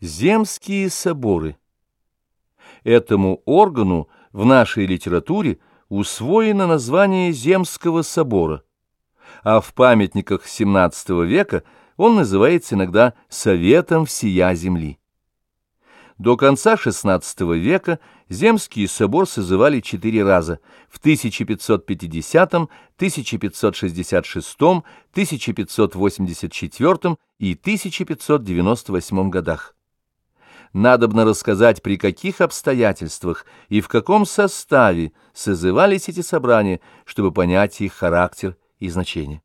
Земские соборы. Этому органу в нашей литературе усвоено название Земского собора, а в памятниках XVII века он называется иногда Советом всея земли. До конца XVI века Земский собор созывали четыре раза в 1550, 1566, 1584 и 1598 годах надобно рассказать, при каких обстоятельствах и в каком составе созывались эти собрания, чтобы понять их характер и значение.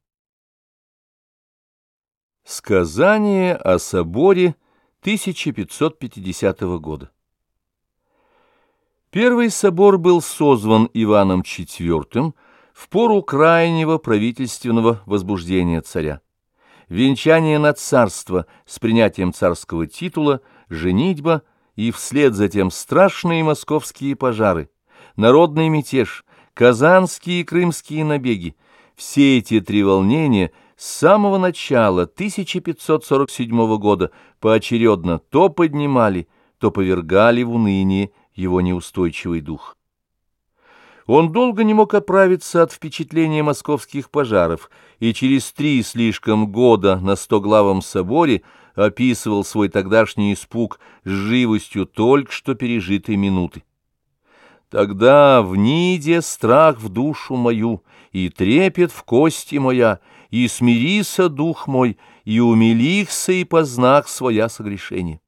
Сказание о соборе 1550 года Первый собор был созван Иваном IV в пору крайнего правительственного возбуждения царя. Венчание на царство с принятием царского титула – женитьба и вслед за тем страшные московские пожары, народный мятеж, казанские и крымские набеги. Все эти три волнения с самого начала 1547 года поочередно то поднимали, то повергали в уныние его неустойчивый дух. Он долго не мог оправиться от впечатления московских пожаров, и через три слишком года на Стоглавом соборе описывал свой тогдашний испуг с живостью только что пережитой минуты. Тогда в ниде страх в душу мою, и трепет в кости моя, и смирися, дух мой, и умилихся, и познах своя согрешение.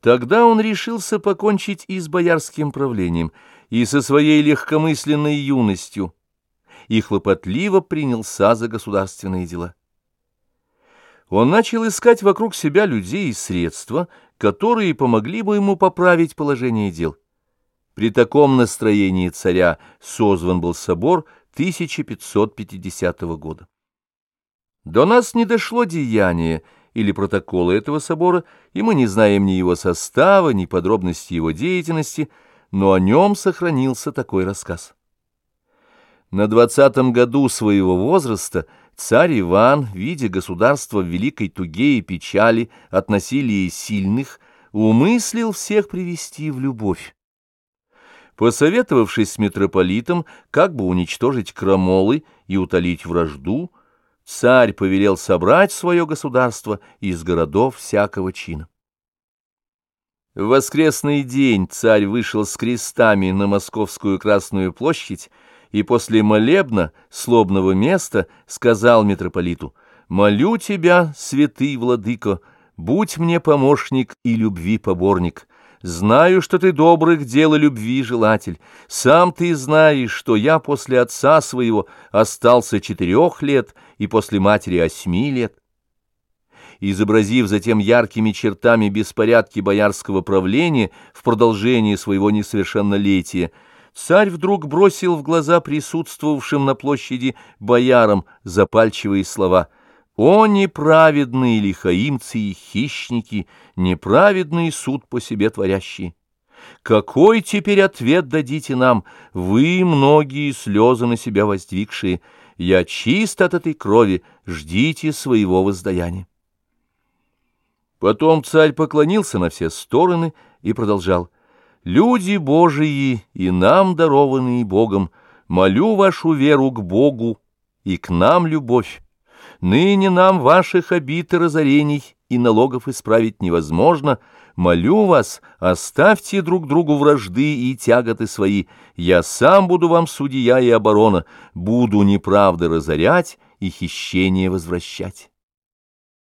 Тогда он решился покончить и с боярским правлением, и со своей легкомысленной юностью, и хлопотливо принялся за государственные дела. Он начал искать вокруг себя людей и средства, которые помогли бы ему поправить положение дел. При таком настроении царя созван был собор 1550 года. До нас не дошло деяние или протокола этого собора, и мы не знаем ни его состава, ни подробностей его деятельности, но о нем сохранился такой рассказ. На двадцатом году своего возраста царь Иван, видя государство в великой туге и печали от насилия сильных, умыслил всех привести в любовь. Посоветовавшись с митрополитом, как бы уничтожить крамолы и утолить вражду, царь повелел собрать свое государство из городов всякого чина. В воскресный день царь вышел с крестами на Московскую Красную площадь и после молебна слобного места сказал митрополиту, «Молю тебя, святый владыко, будь мне помощник и любви поборник». Знаю, что ты добрых дел и любви желатель. Сам ты знаешь, что я после отца своего остался четырех лет и после матери осьми лет изобразив затем яркими чертами беспорядки боярского правления в продолжении своего несовершеннолетия, царь вдруг бросил в глаза присутствовавшим на площади боярам запальчивые слова «О неправедные лихаимцы и хищники, неправедный суд по себе творящие!» Какой теперь ответ дадите нам, вы, многие слезы на себя воздвигшие? Я чист от этой крови, ждите своего воздаяния. Потом царь поклонился на все стороны и продолжал. «Люди Божии и нам дарованные Богом, молю вашу веру к Богу и к нам любовь. Ныне нам ваших обид и разорений и налогов исправить невозможно. Молю вас, оставьте друг другу вражды и тяготы свои. Я сам буду вам судья и оборона, буду неправды разорять и хищение возвращать».